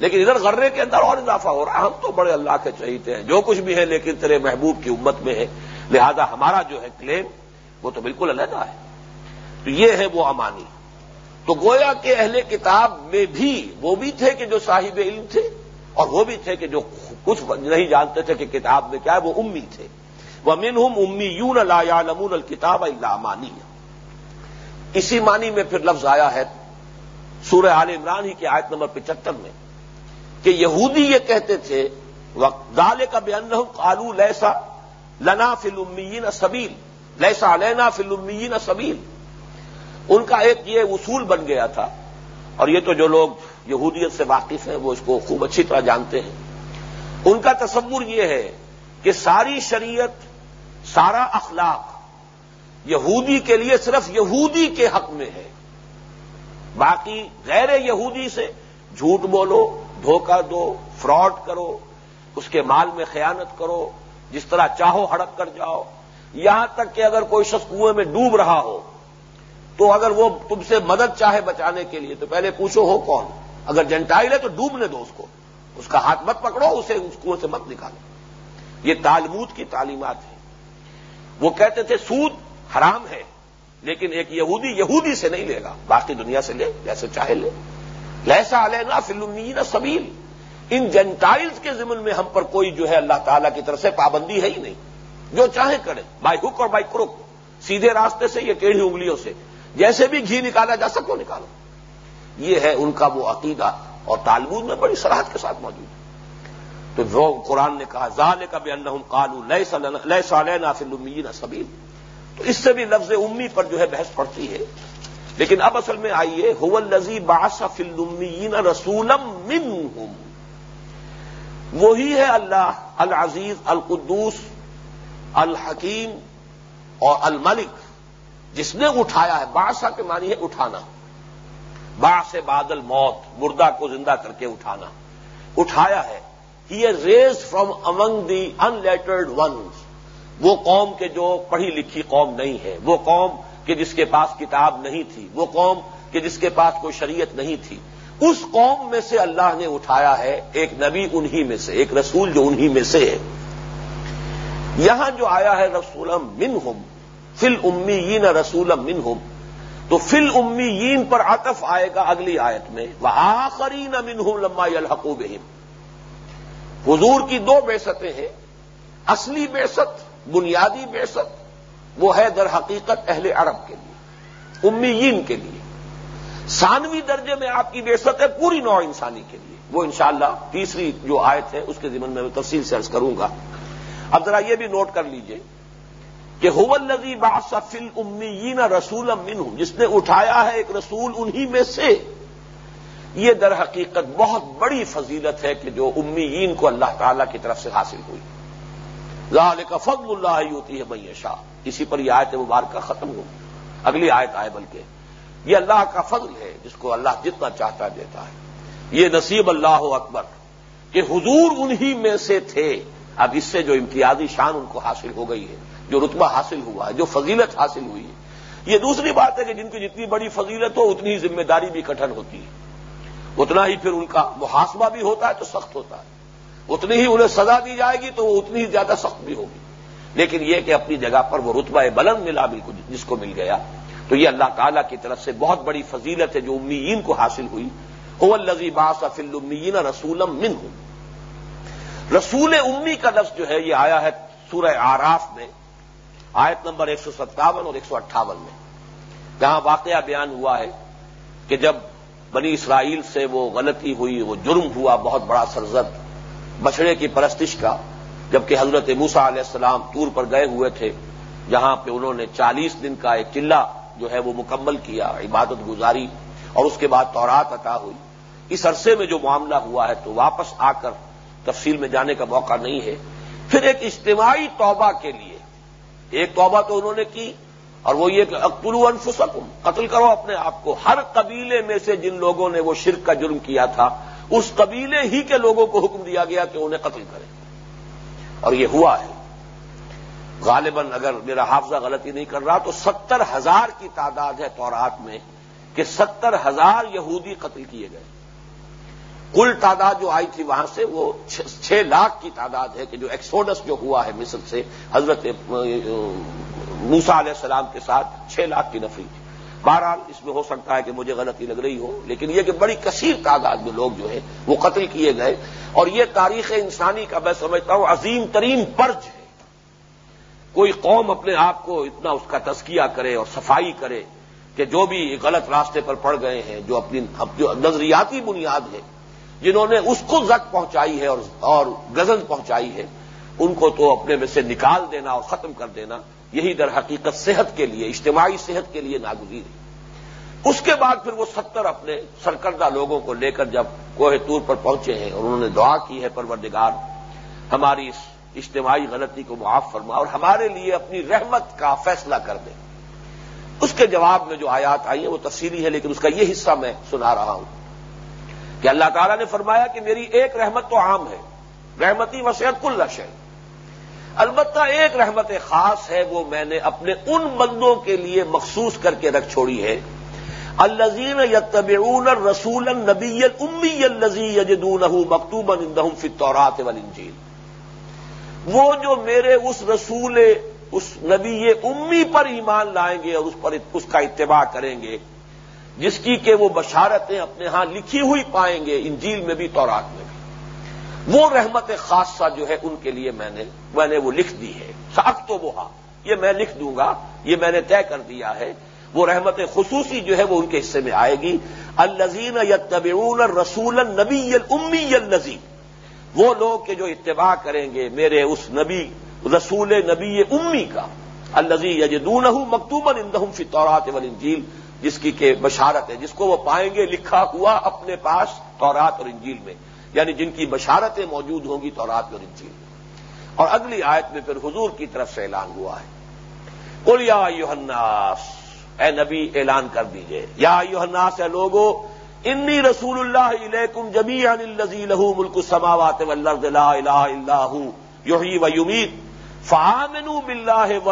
لیکن ادھر غرے کے اندر اور اضافہ ہو رہا ہے۔ ہم تو بڑے اللہ کے چہیتے ہیں۔ جو کچھ بھی ہے، لیکن تیرے محبوب کی امت میں ہے۔ لہذا ہمارا جو ہے کلیم وہ تو بالکل علیحدہ ہے۔ تو یہ ہے وہ امانی۔ تو گویا کے اہل کتاب میں بھی وہ بھی تھے کہ جو صاحب علم تھے، اور وہ بھی تھے کہ جو کچھ نہیں جانتے تھے کہ کتاب میں کیا ہے، وہ امی تھے۔ وہ من ہم امی یون اللہ الکتاب اللہ مانی اسی معنی میں پھر لفظ آیا ہے سورہ عال عمران ہی کی آیت نمبر پچہتر میں۔ کہ یہودی یہ کہتے تھے دالے کا بے ان کالو لیسا لنا فلمین سبیل، لیسا لینا فلمین سبیل۔ ان کا ایک یہ اصول بن گیا تھا۔ اور یہ تو جو لوگ یہودیت سے واقف ہیں، وہ اس کو خوب اچھی طرح جانتے ہیں۔ ان کا تصور یہ ہے کہ ساری شریعت، سارا اخلاق یہودی کے لیے صرف یہودی کے حق میں ہے۔ باقی غیر یہودی سے جھوٹ بولو دھوکہ دو، فراڈ کرو، اس کے مال میں خیانت کرو، جس طرح چاہو ہڑک کر جاؤ۔ یہاں تک کہ اگر کوئی شخص کنویں میں ڈوب رہا ہو، تو اگر وہ تم سے مدد چاہے بچانے کے لیے، تو پہلے پوچھو ہو کون؟ اگر جنٹائل ہے تو ڈوبنے دو اس کو۔ اس کا ہاتھ مت پکڑو، اسے اس کنویں سے مت نکالو۔ یہ تالمود کی تعلیمات ہیں۔ وہ کہتے تھے، سود حرام ہے، لیکن ایک یہودی یہودی سے نہیں لے گا، باقی دنیا سے لے، جیسے چاہے لے۔ لہسا علینا فلمین سبیل ان جنٹائلز کے ضمن میں ہم پر کوئی جو ہے اللہ تعالیٰ کی طرف سے پابندی ہے ہی نہیں۔ جو چاہے کریں بائی ہک اور بائی کرک سیدھے راستے سے یا ٹیڑھی انگلیوں سے۔ جیسے بھی گھی نکالا جا سکو نکالو۔ یہ ہے ان کا وہ عقیدہ اور تالبود میں بڑی سراہد کے ساتھ موجود ہے۔ تو وہ قرآن نے کہا زال کا بھی اللہ کالو لیے سالینا فلمین سبیل تو اس سے بھی لفظ امی پر جو ہے بحث پڑتی ہے۔ لیکن اب اصل میں آئیے الزی باس فلمین رسولم من وہی ہے اللہ، العزیز، القدوس، الحکیم اور الملک۔ جس نے اٹھایا ہے بادشاہ کے معنی ہے اٹھانا۔ با سے بادل موت مردہ کو زندہ کر کے اٹھانا۔ اٹھایا ہے۔ He raised from among the unlettered ones وہ قوم کے جو پڑھی لکھی قوم نہیں ہے۔ وہ قوم کہ جس کے پاس کتاب نہیں تھی، وہ قوم کہ جس کے پاس کوئی شریعت نہیں تھی۔ اس قوم میں سے اللہ نے اٹھایا ہے، ایک نبی انہی میں سے، ایک رسول جو انہی میں سے ہے۔ یہاں جو آیا ہے، رسولم من ہم فل امی رسولم من ہم تو فل امی پر عطف آئے گا اگلی آیت میں۔ وہ آخری نہ ہوں لما الحقوب حضور کی دو بےستیں ہیں، اصلی بےست بنیادی بےست وہ ہے در حقیقت اہل عرب کے لیے، امیین کے لیے۔ سانوی درجے میں آپ کی بےست ہے پوری نوع انسانی کے لیے۔ وہ انشاءاللہ تیسری جو آیت ہے، اس کے ذمن میں تفصیل سے عرض کروں گا۔ اب ذرا یہ بھی نوٹ کر لیجیے کہ حول نظی باسفل امیین رسول من جس نے اٹھایا ہے ایک رسول انہی میں سے۔ یہ در حقیقت بہت بڑی فضیلت ہے کہ جو امیین کو اللہ تعالی کی طرف سے حاصل ہوئی۔ ظال کا فضل اللہ ہوتی ہے میشا اسی پر یہ آیت مبارکہ ختم ہو۔ اگلی آیت آئے بلکہ۔ یہ اللہ کا فضل ہے جس کو اللہ جتنا چاہتا دیتا ہے۔ یہ نصیب اللہ اکبر کہ حضور انہی میں سے تھے۔ اب اس سے جو امتیازی شان ان کو حاصل ہو گئی ہے، جو رتبہ حاصل ہوا ہے، جو فضیلت حاصل ہوئی ہے۔ یہ دوسری بات ہے کہ جن کی جتنی بڑی فضیلت ہو، اتنی ہی ذمہ داری بھی کٹھن ہوتی ہے۔ اتنا ہی پھر ان کا محاسبہ بھی ہوتا ہے تو سخت ہوتا ہے۔ اتنی ہی انہیں سزا دی جائے گی تو وہ اتنی ہی زیادہ سخت بھی ہوگی۔ لیکن یہ کہ اپنی جگہ پر وہ رتبہ بلند ملا بالکل جس کو مل گیا۔ تو یہ اللہ تعالیٰ کی طرف سے بہت بڑی فضیلت ہے جو امیین کو حاصل ہوئی۔ او الزی باس افل امین رسولم من ہوں رسول امی کا لفظ جو ہے، یہ آیا ہے سورہ آراف میں، آیت نمبر ایک سو ستاون اور ایک سو اٹھاون میں۔ جہاں واقعہ بیان ہوا ہے کہ جب بنی اسرائیل سے وہ غلطی ہوئی، وہ جرم ہوا، بہت بڑا سرزد بچڑے کی پرستش کا جبکہ حضرت موسا علیہ السلام ٹور پر گئے ہوئے تھے، جہاں پہ انہوں نے چالیس دن کا ایک قلعہ جو ہے وہ مکمل کیا، عبادت گزاری، اور اس کے بعد تورات عطا ہوئی۔ اس عرصے میں جو معاملہ ہوا ہے تو واپس آ کر تفصیل میں جانے کا موقع نہیں ہے۔ پھر ایک اجتماعی توبہ کے لیے، ایک توبہ تو انہوں نے کی، اور وہ یہ کہ اکتلو انفسکم، قتل کرو اپنے آپ کو۔ ہر قبیلے میں سے جن لوگوں نے وہ شرک کا جرم کیا تھا، اس قبیلے ہی کے لوگوں کو حکم دیا گیا کہ انہیں قتل کریں۔ اور یہ ہوا ہے۔ غالباً اگر میرا حافظہ غلطی نہیں کر رہا تو ستر ہزار کی تعداد ہے تورات میں کہ ستر ہزار یہودی قتل کیے گئے۔ کل تعداد جو آئی تھی وہاں سے وہ چھ لاکھ کی تعداد ہے کہ جو ایکسوڈس جو ہوا ہے مصر سے، حضرت موسا علیہ السلام کے ساتھ چھ لاکھ کی نفری تھی۔ بہرحال اس میں ہو سکتا ہے کہ مجھے غلطی لگ رہی ہو، لیکن یہ کہ بڑی کثیر تعداد میں لوگ جو ہے وہ قتل کیے گئے۔ اور یہ تاریخ انسانی کا میں سمجھتا ہوں عظیم ترین پرج ہے۔ کوئی قوم اپنے آپ کو اتنا اس کا تزکیہ کرے اور صفائی کرے کہ جو بھی غلط راستے پر پڑ گئے ہیں، جو اپنی جو نظریاتی بنیاد ہے جنہوں نے اس کو زک پہنچائی ہے اور غزل پہنچائی ہے، ان کو تو اپنے میں سے نکال دینا اور ختم کر دینا۔ یہی در حقیقت صحت کے لیے، اجتماعی صحت کے لیے ناگزیر ہے۔ اس کے بعد پھر وہ ستر اپنے سرکردہ لوگوں کو لے کر جب کوہ تور پر پہنچے ہیں اور انہوں نے دعا کی ہے، پروردگار، ہماری اس اجتماعی غلطی کو معاف فرما اور ہمارے لیے اپنی رحمت کا فیصلہ کر دیں اس کے جواب میں جو آیات آئی ہیں وہ تفصیلی ہے لیکن اس کا یہ حصہ میں سنا رہا ہوں کہ اللہ تعالیٰ نے فرمایا کہ میری ایک رحمت تو عام ہے، رحمتی وسعت کل لش ہے البتہ ایک رحمت خاص ہے وہ میں نے اپنے ان بندوں کے لیے مخصوص کر کے رکھ چھوڑی ہے۔ الزین یتبعون رسول نبی امی الزی یجدون مکتوب اندہم فطورات والانجیل۔ وہ جو میرے اس رسول، اس نبی امی پر ایمان لائیں گے اور اس پر اس کا اتباع کریں گے، جس کی کہ وہ بشارتیں اپنے ہاں لکھی ہوئی پائیں گے، انجیل میں بھی، تورات میں بھی۔ وہ رحمت خاصہ جو ہے ان کے لیے میں نے میں نے وہ لکھ دی ہے۔ ساخت تو وہ ہاں۔ یہ میں لکھ دوں گا۔ یہ میں نے طے کر دیا ہے۔ وہ رحمت خصوصی جو ہے وہ ان کے حصے میں آئے گی۔ الزین یتبعون رسول نبی امی الزی وہ لوگ کہ جو اتباع کریں گے میرے اس نبی رسول نبی امی کا۔ الزی یجدون مکتوب اندہم فی طورات والانجیل۔ جس کی کہ بشارت ہے۔ جس کو وہ پائیں گے لکھا ہوا اپنے پاس تورات اور انجیل میں۔ یعنی جن کی بشارتیں موجود ہوں گی تورات اور انجیل اور اگلی آیت میں پھر حضور کی طرف سے اعلان ہوا ہے۔ کل یا یوحناس اے نبی، اعلان کر دیجیے۔ یا یوحناس اے لوگو، انی رسول اللہ علیکم جبی الزی لہو ملک سماوات لا الہ الا یحیی و یمیت۔ فامن بلّہ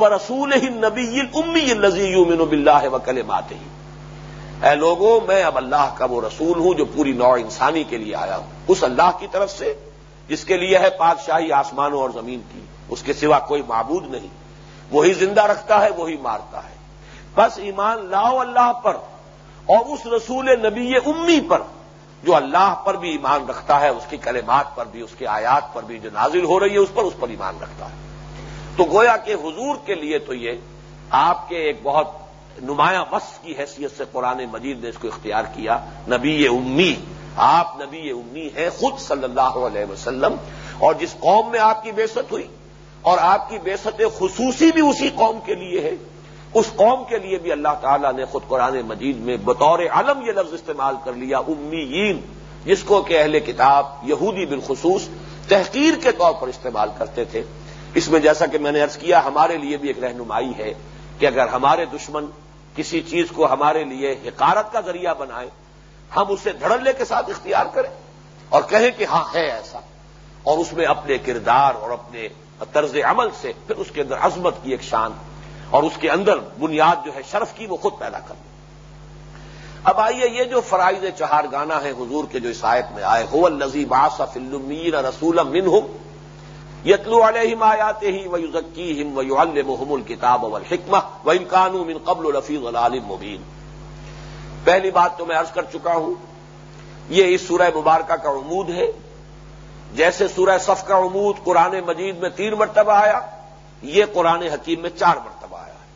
و رسول ہی نبی امی الزی یومن بلّہ و کل مات ہی اے لوگوں میں اب اللہ کا وہ رسول ہوں جو پوری نو انسانی کے لیے آیا ہوں۔ اس اللہ کی طرف سے، جس کے لیے ہے پادشاہی آسمانوں اور زمین کی، اس کے سوا کوئی معبود نہیں۔ وہی زندہ رکھتا ہے، وہی مارتا ہے۔ بس ایمان لاؤ اللہ پر اور اس رسول نبی امی پر، جو اللہ پر بھی ایمان رکھتا ہے، اس کی کلمات پر بھی، اس کی آیات پر بھی جو نازل ہو رہی ہے، اس پر اس پر ایمان رکھتا ہے۔ تو گویا کہ حضور کے لیے تو یہ آپ کے ایک بہت نمایاں وصف کی حیثیت سے قرآن مجید نے اس کو اختیار کیا، نبی امی، آپ نبی امی ہیں، خود صلی اللہ علیہ وسلم، اور جس قوم میں آپ کی بےست ہوئی، اور آپ کی بےست خصوصی بھی اسی قوم کے لیے ہے۔ اس قوم کے لیے بھی اللہ تعالیٰ نے خود قرآن مجید میں بطور علم یہ لفظ استعمال کر لیا، امیین، جس کو کہ اہل کتاب یہودی بالخصوص تحقیر کے طور پر استعمال کرتے تھے۔ اس میں جیسا کہ میں نے ارض کیا، ہمارے لیے بھی ایک رہنمائی ہے کہ اگر ہمارے دشمن کسی چیز کو ہمارے لیے حکارت کا ذریعہ بنائے، ہم اسے دھڑلے کے ساتھ اختیار کریں اور کہیں کہ ہاں ہے ایسا۔ اور اس میں اپنے کردار اور اپنے طرز عمل سے پھر اس کے اندر عظمت کی ایک شان اور اس کے اندر بنیاد جو ہے، شرف کی وہ خود پیدا کر لیں اب آئیے یہ جو فرائض چہار گانا ہے حضور کے جو عیسائیت میں آئے ہو الزیب آصف المیر رسول من ہم یتلو علیہم آیات ہی و یوزکی و یو الحم الکتاب و و امکان من قبل الرفیظ العالم مبین۔ پہلی بات تو میں عرض کر چکا ہوں، یہ اس سورہ مبارکہ کا عمود ہے۔ جیسے سورہ صف کا عمود قرآن مجید میں تین مرتبہ آیا، یہ قرآن حکیم میں چار مرتبہ آیا۔ ہے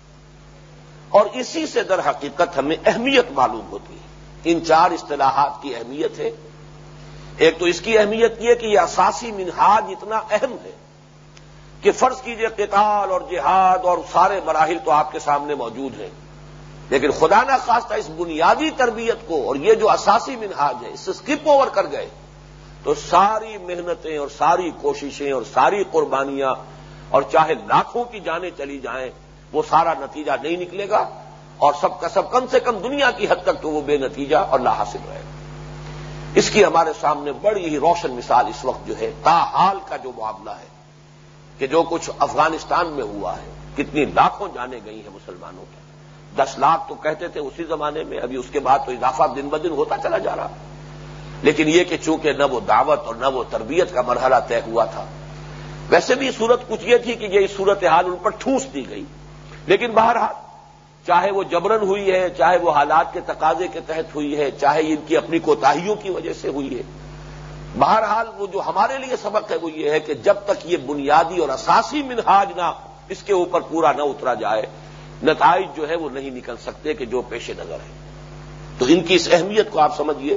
اور اسی سے در حقیقت ہمیں اہمیت معلوم ہوتی ہے۔ ان چار اصطلاحات کی اہمیت ہے۔ ایک تو اس کی اہمیت یہ کہ یہ اساسی منہاج اتنا اہم ہے کہ فرض کیجیے قتال اور جہاد اور سارے مراحل تو آپ کے سامنے موجود ہیں۔ لیکن خدا نہ خواستہ اس بنیادی تربیت کو اور یہ جو اساسی منہاج ہے اس سے اسکپ اوور کر گئے تو ساری محنتیں اور ساری کوششیں اور ساری قربانیاں اور چاہے لاکھوں کی جانیں چلی جائیں وہ سارا نتیجہ نہیں نکلے گا اور سب کا سب کم سے کم دنیا کی حد تک تو وہ بے نتیجہ اور لا حاصل رہے گا۔ اس کی ہمارے سامنے بڑی ہی روشن مثال اس وقت جو ہے تا حال کا جو معاملہ ہے کہ جو کچھ افغانستان میں ہوا ہے، کتنی لاکھوں جانے گئی ہیں مسلمانوں کی۔ دس لاکھ تو کہتے تھے اسی زمانے میں، ابھی اس کے بعد تو اضافہ دن بدن ہوتا چلا جا رہا۔ لیکن یہ کہ چونکہ نہ وہ دعوت اور نہ وہ تربیت کا مرحلہ طے ہوا تھا، ویسے بھی صورت کچھ یہ تھی کہ یہ صورت حال ان پر ٹھوس دی گئی۔ لیکن بہرحال چاہے وہ جبرن ہوئی ہے، چاہے وہ حالات کے تقاضے کے تحت ہوئی ہے، چاہے ان کی اپنی کوتاہیوں کی وجہ سے ہوئی ہے۔ بہرحال وہ جو ہمارے لیے سبق ہے وہ یہ ہے کہ جب تک یہ بنیادی اور اساسی منہاج نہ اس کے اوپر پورا نہ اترا جائے، نتائج جو ہے وہ نہیں نکل سکتے کہ جو پیش نظر ہے۔ تو ان کی اس اہمیت کو آپ سمجھیے۔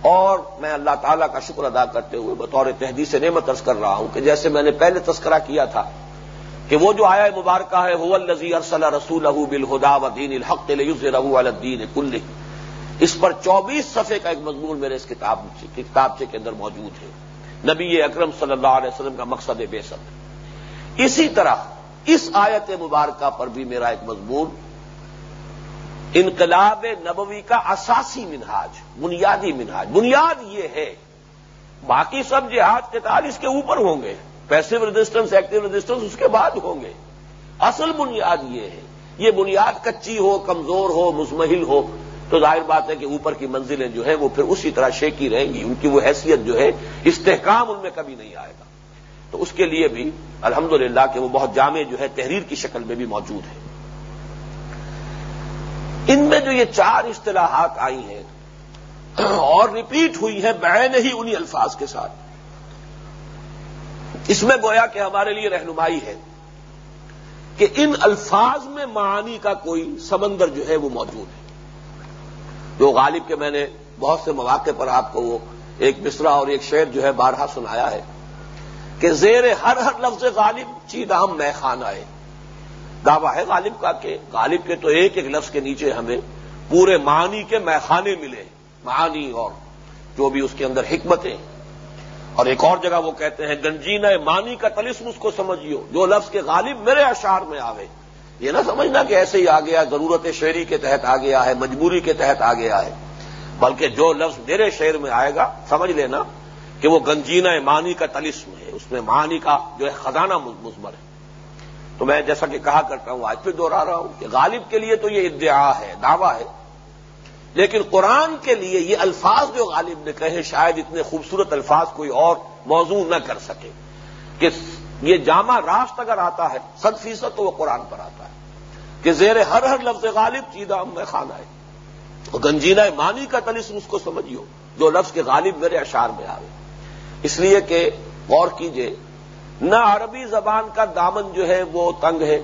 اور میں اللہ تعالیٰ کا شکر ادا کرتے ہوئے بطور تحدیث نعمت ارض کر رہا ہوں کہ جیسے میں نے پہلے تذکرہ کیا تھا کہ وہ جو آیا مبارکہ ہے وہ الزی ارسل رسول بالہدا و دین الحق رحو الدین کل اس پر چوبیس صفحے کا ایک مضمون میرے اس کتاب کتابچے کے اندر موجود ہے۔ نبی اکرم صلی اللہ علیہ وسلم کا مقصد بے سب اسی طرح اس آیت مبارکہ پر بھی میرا ایک مضمون، انقلاب نبوی کا اساسی منہاج، بنیادی منہاج۔ بنیاد یہ ہے، باقی سب جہاد کے تعال اس کے اوپر ہوں گے۔ پیسو ریزسٹنس ایکٹیو ریزسٹنس اس کے بعد ہوں گے۔ اصل بنیاد یہ ہے۔ یہ بنیاد کچی ہو، کمزور ہو، مزمحل ہو، تو ظاہر بات ہے کہ اوپر کی منزلیں جو ہیں وہ پھر اسی طرح شیکی رہیں گی۔ ان کی وہ حیثیت جو ہے استحکام ان میں کبھی نہیں آئے گا۔ تو اس کے لیے بھی الحمدللہ کہ وہ بہت جامع جو ہے تحریر کی شکل میں بھی موجود ہے ان میں جو یہ چار اصطلاحات آئی ہیں اور ریپیٹ ہوئی ہیں بین ہی انہی الفاظ کے ساتھ۔ اس میں گویا کہ ہمارے لیے رہنمائی ہے کہ ان الفاظ میں معانی کا کوئی سمندر جو ہے وہ موجود ہے۔ جو غالب کے میں نے بہت سے مواقع پر آپ کو وہ ایک مصرا اور ایک شعر جو ہے بارہا سنایا ہے کہ زیر ہر ہر لفظ غالب چیدام میں خانہ ہے۔ دعویٰ ہے غالب کا کہ غالب کے تو ایک ایک لفظ کے نیچے ہمیں پورے معنی کے میخانے ملے معانی اور جو بھی اس کے اندر حکمتیں اور ایک اور جگہ وہ کہتے ہیں گنجین مانی کا تلسم اس کو سمجھیو جو لفظ کے غالب میرے اشعار میں آوے۔ یہ نہ سمجھنا کہ ایسے ہی آ گیا، ضرورت شعری کے تحت آ گیا ہے مجبوری کے تحت آ گیا ہے۔ بلکہ جو لفظ میرے شعر میں آئے گا، سمجھ لینا کہ وہ گنجینہ مانی کا تلسم ہے۔ اس میں معنی کا جو ہے خزانہ مزمر ہے۔ تو میں جیسا کہ کہا کرتا ہوں، آج پھر دوہرا رہا ہوں کہ غالب کے لیے تو یہ ادعا ہے، دعویٰ ہے۔ لیکن قرآن کے لیے یہ الفاظ جو غالب نے کہے، شاید اتنے خوبصورت الفاظ کوئی اور موضوع نہ کر سکے کہ یہ جامع راست اگر آتا ہے ست فیصد تو وہ قرآن پر آتا ہے کہ زیر ہر ہر لفظ غالب چیدہ میں خانہ ہے۔ گنجینہ مانی کا تلسم اس کو سمجھیو، جو لفظ کے غالب میرے اشار میں آئے اس لیے کہ غور کیجیے، نہ عربی زبان کا دامن جو ہے وہ تنگ ہے۔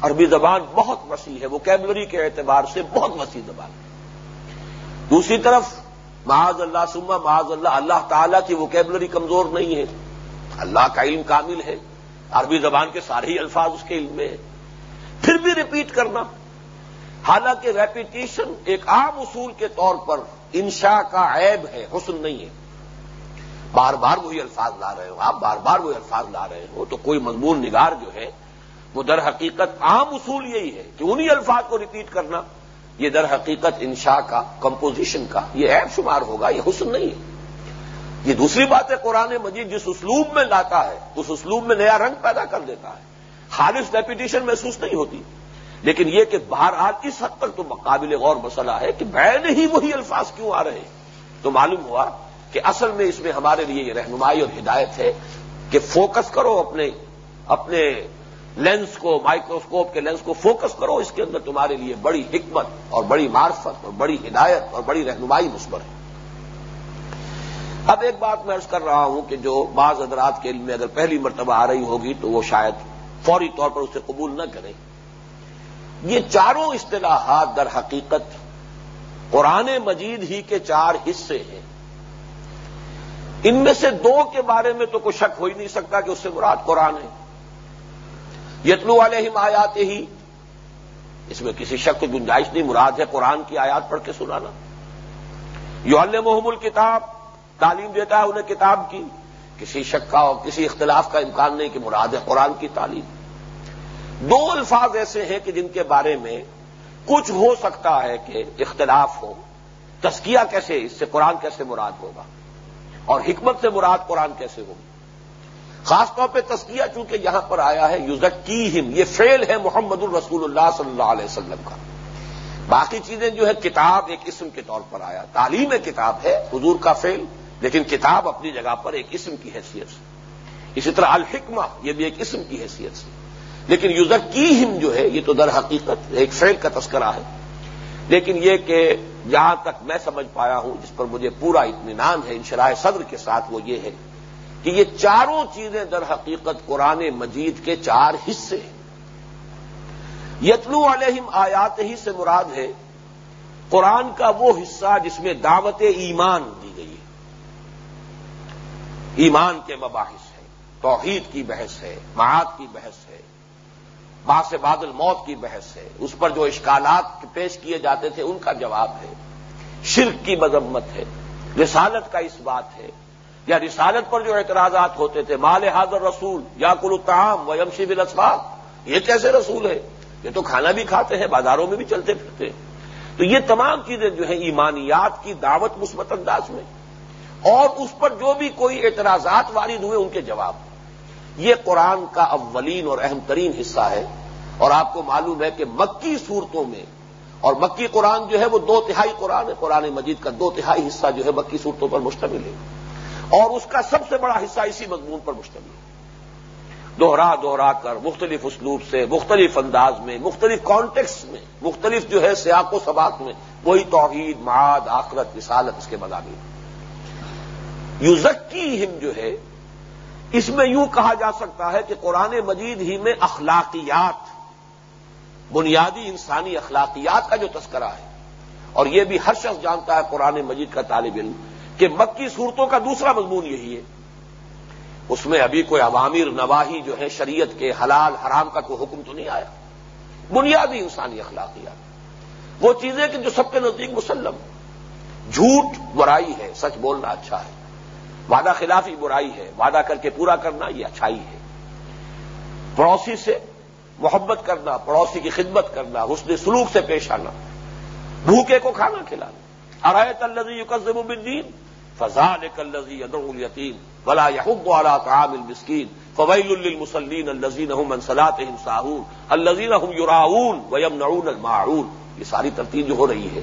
عربی زبان بہت وسیع ہے وہ کیبلری کے اعتبار سے بہت وسیع زبان ہے۔ دوسری طرف معاذ اللہ سما معاذ اللہ اللہ تعالی کی وہ کیبلری کمزور نہیں ہے۔ اللہ کا علم کامل ہے۔ عربی زبان کے سارے ہی الفاظ اس کے علم میں ہیں۔ پھر بھی ریپیٹ کرنا۔ حالانکہ ریپیٹیشن ایک عام اصول کے طور پر انشاء کا عیب ہے، حسن نہیں ہے۔ بار بار وہی الفاظ لا رہے ہو۔ آپ بار بار وہی الفاظ لا رہے ہو تو کوئی مضمون نگار جو ہے، وہ در حقیقت عام اصول یہی ہے کہ انہی الفاظ کو ریپیٹ کرنا۔ یہ در حقیقت انشاء کا کمپوزیشن کا، یہ ایپ شمار ہوگا، یہ حسن نہیں ہے۔ یہ دوسری بات ہے، قرآن مجید جس اسلوب میں لاتا ہے، اس اسلوب میں نیا رنگ پیدا کر دیتا ہے۔ خالص ریپیٹیشن محسوس نہیں ہوتی۔ لیکن یہ کہ بہرحال اس حد تک تو قابل غور مسئلہ ہے کہ بین ہی وہی الفاظ کیوں آ رہے ہیں۔ تو معلوم ہوا کہ اصل میں اس میں ہمارے لیے یہ رہنمائی اور ہدایت ہے کہ فوکس کرو اپنے اپنے لینس کو مائکروسکوپ کے لینس کو فوکس کرو، اس کے اندر تمہارے لیے بڑی حکمت اور بڑی معرفت اور بڑی ہدایت اور بڑی رہنمائی مثبت ہے۔ اب ایک بات میں ارض کر رہا ہوں کہ جو بعض حضرات کے علم میں اگر پہلی مرتبہ آ رہی ہوگی تو وہ شاید فوری طور پر اسے قبول نہ کریں۔ یہ چاروں اصطلاحات در حقیقت قرآن مجید ہی کے چار حصے ہیں۔ ان میں سے دو کے بارے میں تو کوئی شک ہو ہی نہیں سکتا کہ اس سے مراد قرآن ہے۔ یتلو والے ہی آیات ہی۔ اس میں کسی شک کی گنجائش نہیں، مراد ہے قرآن کی آیات پڑھ کے سنانا۔ یو محم الکتاب، تعلیم دیتا ہے انہیں کتاب کی۔ کسی شک کا اور کسی اختلاف کا امکان نہیں کہ مراد ہے قرآن کی تعلیم۔ دو الفاظ ایسے ہیں کہ جن کے بارے میں کچھ ہو سکتا ہے کہ اختلاف ہو۔ تسکیہ کیسے، اس سے قرآن کیسے مراد ہوگا؟ اور حکمت سے مراد قرآن کیسے ہوگی خاص طور پہ تسکیہ چونکہ یہاں پر آیا ہے یوزکی ہم یہ فیل ہے محمد الرسول اللہ صلی اللہ علیہ وسلم کا۔ باقی چیزیں جو ہے، کتاب ایک اسم کے طور پر آیا۔ تعلیم کتاب ہے، حضور کا فیل لیکن کتاب اپنی جگہ پر ایک اسم کی حیثیت سے۔ اسی طرح الحکمہ، یہ بھی ایک اسم کی حیثیت سے۔ لیکن یوزر کی ہم جو ہے، یہ تو در حقیقت ایک فیل کا تذکرہ ہے۔ لیکن یہ کہ جہاں تک میں سمجھ پایا ہوں، جس پر مجھے پورا اطمینان ہے، انشراء صدر کے ساتھ وہ یہ ہے۔ کہ یہ چاروں چیزیں در حقیقت قرآن مجید کے چار حصے ہیں۔ یتلو علیہم آیات ہی سے مراد ہے، قرآن کا وہ حصہ جس میں دعوت ایمان دی گئی ہے۔ ایمان کے مباحث ہے، توحید کی بحث ہے، معاد کی بحث ہے باس بادل موت کی بحث ہے۔ اس پر جو اشکالات پیش کیے جاتے تھے، ان کا جواب ہے، شرک کی مذمت ہے، رسالت کا اس بات ہے۔ یا رسالت پر جو اعتراضات ہوتے تھے، مال حاضر رسول یا کل الطعام و یمشی بلسفاق یہ کیسے رسول ہے یہ تو کھانا بھی کھاتے ہیں، بازاروں میں بھی چلتے پھرتے تو یہ تمام چیزیں جو ہیں ایمانیات کی دعوت مثبت انداز میں۔ اور اس پر جو بھی کوئی اعتراضات وارد ہوئے، ان کے جواب۔ یہ قرآن کا اولین اور اہم ترین حصہ ہے۔ اور آپ کو معلوم ہے کہ مکی صورتوں میں، اور مکی قرآن جو ہے، وہ دو تہائی قرآن ہے۔ قرآن مجید کا دو تہائی حصہ جو ہے، مکی صورتوں پر مشتمل ہے۔ اور اس کا سب سے بڑا حصہ اسی مضمون پر مشتمل ہے۔ دوہرا دوہرا کر، مختلف اسلوب سے، مختلف انداز میں، مختلف کانٹیکس میں، مختلف جو ہے سیاق و سباق میں، وہی توحید، معاد، آخرت، رسالت اس کے مضامین۔ یوزکی ہم جو ہے، اس میں یوں کہا جا سکتا ہے کہ قرآن مجید ہی میں اخلاقیات، بنیادی انسانی اخلاقیات کا جو تذکرہ ہے، اور یہ بھی ہر شخص جانتا ہے قرآن مجید کا طالب علم کہ مکی صورتوں کا دوسرا مضمون یہی ہے۔ اس میں ابھی کوئی عوامر نواحی جو ہے شریعت کے حلال حرام کا کوئی حکم تو نہیں آیا۔ بنیادی انسانی اخلاقیات۔ وہ چیزیں کہ جو سب کے نزدیک مسلم۔ جھوٹ برائی ہے، سچ بولنا اچھا ہے۔ وعدہ خلافی برائی ہے، وعدہ کر کے پورا کرنا یہ اچھائی ہے۔ پڑوسی سے محبت کرنا، پڑوسی کی خدمت کرنا، حسن سلوک سے پیش آنا، بھوکے کو کھانا کھلانا۔ ارایت الزی یقزم الدین فضال کلزی ادر الیتیم ولا يحض على طعام المسكين فويل للمصلين الذين هم من صلاتهم ساهون الذين هم يراؤون ويمنعون الماعون یہ ساری ترتیب جو ہو رہی ہے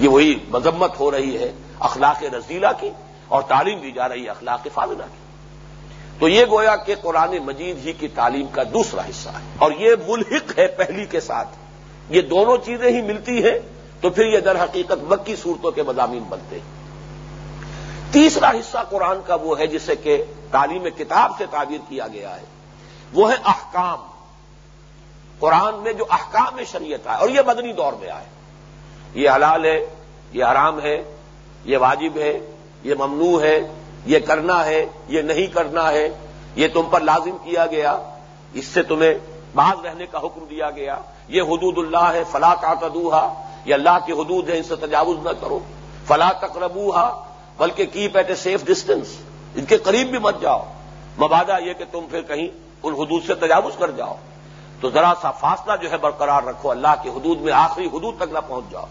یہ وہی مذمت ہو رہی ہے اخلاق رزیلہ کی اور تعلیم دی جا رہی ہے اخلاق فاضلہ کی تو یہ گویا کہ قرآن مجید ہی کی تعلیم کا دوسرا حصہ ہے اور یہ ملحق ہے پہلی کے ساتھ یہ دونوں چیزیں ہی ملتی ہیں تو پھر یہ در حقیقت مکی صورتوں کے مضامین بنتے ہیں تیسرا حصہ قرآن کا وہ ہے جسے کہ تعلیم کتاب سے تعبیر کیا گیا ہے۔ وہ ہے احکام۔ قرآن میں جو احکام شریعت آئے، اور یہ مدنی دور میں آئے۔ یہ حلال ہے، یہ حرام ہے، یہ واجب ہے، یہ ممنوع ہے، یہ کرنا ہے، یہ نہیں کرنا ہے، یہ تم پر لازم کیا گیا۔ اس سے تمہیں باز رہنے کا حکم دیا گیا۔ یہ حدود اللہ ہے، فلا تعتدوہا یہ اللہ کی حدود ہے ان سے تجاوز نہ کرو۔ فلا تقربوہا بلکہ keep at a safe distance ان کے قریب بھی مت جاؤ۔ مبادہ یہ کہ تم پھر کہیں ان حدود سے تجاوز کر جاؤ۔ تو ذرا سا فاصلہ جو ہے برقرار رکھو، اللہ کی حدود میں آخری حدود تک نہ پہنچ جاؤ۔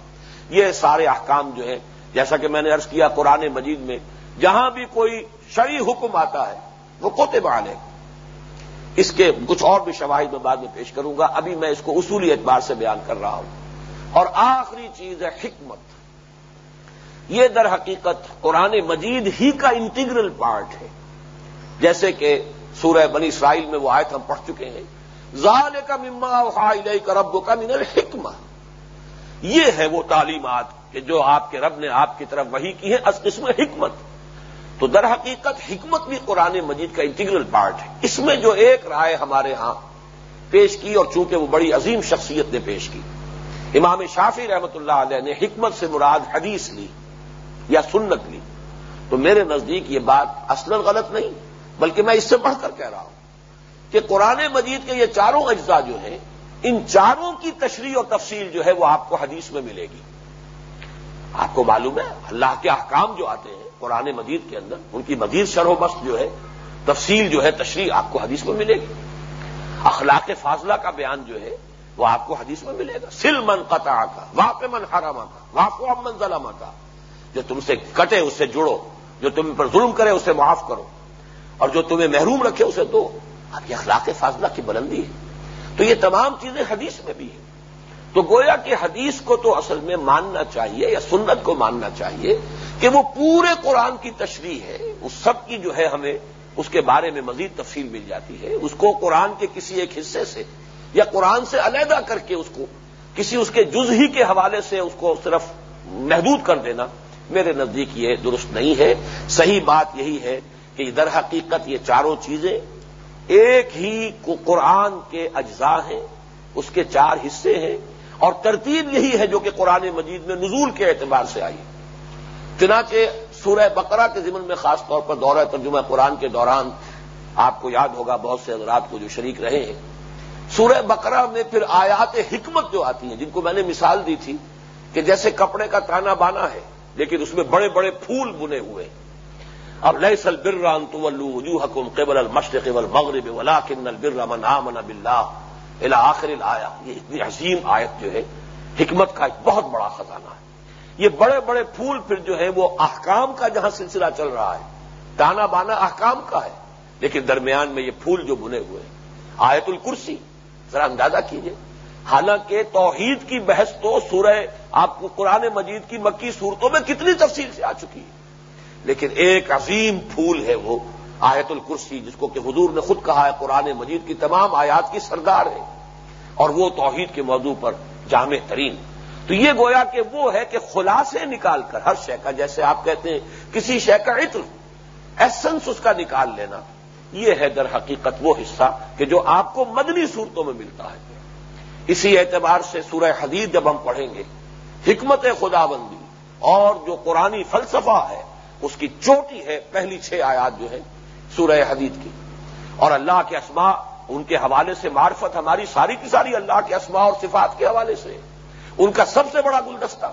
یہ سارے احکام جو ہے جیسا کہ میں نے ارض کیا قرآن مجید میں، جہاں بھی کوئی شرعی حکم آتا ہے، وہ کوتے بال ہے اس کے کچھ اور بھی شواہد میں بعد میں پیش کروں گا۔ ابھی میں اس کو اصولی اعتبار سے بیان کر رہا ہوں۔ اور آخری چیز ہے حکمت۔ یہ در حقیقت قرآن مجید ہی کا انٹیگرل پارٹ ہے۔ جیسے کہ سورہ بنی اسرائیل میں وہ آیت ہم پڑھ چکے ہیں۔ ظال کا مما کا رب کا من الحکمہ۔ یہ ہے وہ تعلیمات کہ جو آپ کے رب نے آپ کی طرف وہی کی ہے از قسم حکمت۔ تو در حقیقت حکمت بھی قرآن مجید کا انٹیگرل پارٹ ہے۔ اس میں جو ایک رائے ہمارے ہاں پیش کی اور چونکہ وہ بڑی عظیم شخصیت نے پیش کی۔ امام شافی رحمت اللہ علیہ نے حکمت سے مراد حدیث لی۔ یا سنت لی تو میرے نزدیک یہ بات اصل غلط نہیں، بلکہ میں اس سے بڑھ کر کہہ رہا ہوں کہ قرآن مجید کے یہ چاروں اجزاء جو ہیں، ان چاروں کی تشریح اور تفصیل جو ہے وہ آپ کو حدیث میں ملے گی۔ آپ کو معلوم ہے، اللہ کے احکام جو آتے ہیں قرآن مجید کے اندر، ان کی مزید شرح و بست جو ہے، تفصیل جو ہے، تشریح آپ کو حدیث میں ملے گی۔ اخلاق فاضلہ کا بیان جو ہے، وہ آپ کو حدیث میں ملے گا۔ سل من قطع کا واپ من حرامہ کا واپ امن ظلم کا جو تم سے کٹے اس سے جڑو جو تم پر ظلم کرے اسے معاف کرو۔ اور جو تمہیں محروم رکھے اسے دو۔ اب یہ اخلاق فاصلہ کی بلندی ہے۔ تو یہ تمام چیزیں حدیث میں بھی ہیں۔ تو گویا کہ حدیث کو تو اصل میں ماننا چاہیے یا سنت کو ماننا چاہیے کہ وہ پورے قرآن کی تشریح ہے۔ اس سب کی جو ہے ہمیں اس کے بارے میں مزید تفصیل مل جاتی ہے۔ اس کو قرآن کے کسی ایک حصے سے یا قرآن سے علیحدہ کر کے اس کو کسی اس کے جز ہی کے حوالے سے اس کو صرف محدود کر دینا۔ میرے نزدیک یہ درست نہیں ہے۔ صحیح بات یہی ہے کہ در حقیقت یہ چاروں چیزیں ایک ہی قرآن کے اجزاء ہیں، اس کے چار حصے ہیں۔ اور ترتیب یہی ہے جو کہ قرآن مجید میں نزول کے اعتبار سے آئی۔ چنانچہ سورہ بقرہ کے ضمن میں خاص طور پر دورہ ترجمہ قرآن کے دوران آپ کو یاد ہوگا بہت سے حضرات کو جو شریک رہے ہیں۔ سورہ بقرہ میں پھر آیات حکمت جو آتی ہیں، جن کو میں نے مثال دی تھی کہ جیسے کپڑے کا تانا بانا ہے لیکن اس میں بڑے بڑے پھول بنے ہوئے اب لئی سل بران تو وجو حکم قبل المشرق المغرب ولا کن البر من آمن باللہ الى آخر آیا یہ اتنی عظیم آیت جو ہے، حکمت کا ایک بہت بڑا خزانہ ہے۔ یہ بڑے بڑے پھول پھر جو ہے وہ احکام کا جہاں سلسلہ چل رہا ہے۔ دانا بانا احکام کا ہے، لیکن درمیان میں یہ پھول جو بنے ہوئے آیت الکرسی، ذرا اندازہ کیجیے۔ حالانکہ توحید کی بحث تو سورہ آپ کو قرآن مجید کی مکی صورتوں میں کتنی تفصیل سے آ چکی ہے۔ لیکن ایک عظیم پھول ہے وہ آیت الکرسی، جس کو کہ حضور نے خود کہا ہے قرآن مجید کی تمام آیات کی سردار ہے۔ اور وہ توحید کے موضوع پر جامع ترین۔ تو یہ گویا کہ وہ ہے کہ خلاصے نکال کر ہر شے کا، جیسے آپ کہتے ہیں، کسی شے کا عطر، ایسنس اس کا نکال لینا۔ یہ ہے در حقیقت وہ حصہ کہ جو آپ کو مدنی صورتوں میں ملتا ہے۔ اسی اعتبار سے سورہ حدید جب ہم پڑھیں گے، حکمت خدا بندی اور جو قرآن فلسفہ ہے، اس کی چوٹی ہے، پہلی چھ آیات جو ہے سورہ حدید کی۔ اور اللہ کے اسماء، ان کے حوالے سے معرفت ہماری ساری کی ساری اللہ کے اسماء اور صفات کے حوالے سے۔ ان کا سب سے بڑا گلدستہ،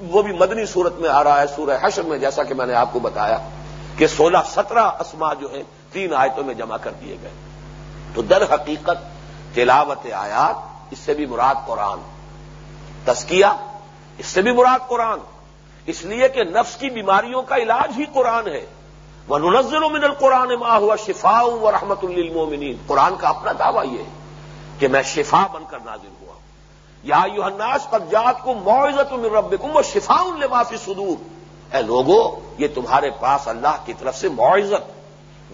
وہ بھی مدنی صورت میں آ رہا ہے سورہ حشر میں، جیسا کہ میں نے آپ کو بتایا کہ سولہ سترہ اسما جو ہیں، تین آیتوں میں جمع کر دیے گئے۔ تو در حقیقت تلاوت آیات اس سے بھی مراد قرآن۔ تسکیہ اس سے بھی مراد قرآن۔ اس لیے کہ نفس کی بیماریوں کا علاج ہی قرآن ہے۔ وہ ننزل من القرآن ما ہوا شفا و رحمت للمومنین قرآن کا اپنا دعویٰ یہ ہے کہ میں شفا بن کر نازل ہوا۔ یا یو الناس پر جات کو معزت من ربکم وہ شفا لمافی صدور۔ اے لوگوں یہ تمہارے پاس اللہ کی طرف سے معزت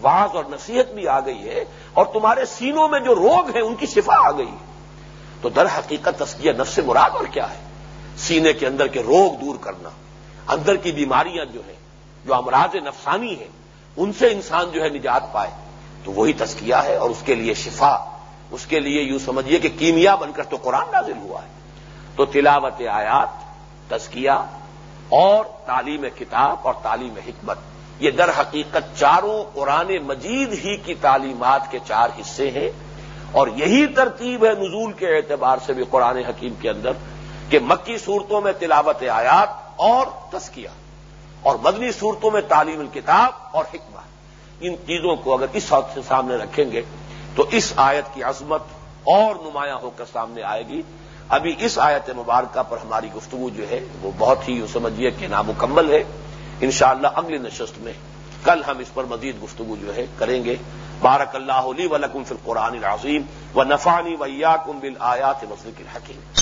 واض اور نصیحت بھی آ گئی ہے اور تمہارے سینوں میں جو روگ ہیں ان کی شفا آ گئی ہے۔ تو در حقیقت تسکیہ نفس مراد اور کیا ہے؟ سینے کے اندر کے روگ دور کرنا، اندر کی بیماریاں جو ہیں، جو امراض نفسانی ہیں، ان سے انسان جو ہے نجات پائے۔ تو وہی تسکیہ ہے اور اس کے لیے شفا، اس کے لیے یوں سمجھیے کہ کیمیا بن کر تو قرآن نازل ہوا ہے۔ تو تلاوت آیات، تسکیہ اور تعلیم کتاب اور تعلیم حکمت، یہ در حقیقت چاروں قرآن مجید ہی کی تعلیمات کے چار حصے ہیں۔ اور یہی ترتیب ہے نزول کے اعتبار سے بھی قرآن حکیم کے اندر کہ مکی صورتوں میں تلاوت آیات اور تسکیہ اور مدنی صورتوں میں تعلیم الکتاب اور حکمہ۔ ان چیزوں کو اگر اس وقت سے سامنے رکھیں گے تو اس آیت کی عظمت اور نمایاں ہو کر سامنے آئے گی۔ ابھی اس آیت مبارکہ پر ہماری گفتگو جو ہے وہ بہت ہی، سمجھیے کہ نامکمل ہے۔ انشاءاللہ اللہ اگلی نشست میں کل ہم اس پر مزید گفتگو جو ہے کریں گے۔ بارک اللہ علی ولکم فی القرآن العظیم و نفانی ویا کم بل آیات مسلک الحکیم۔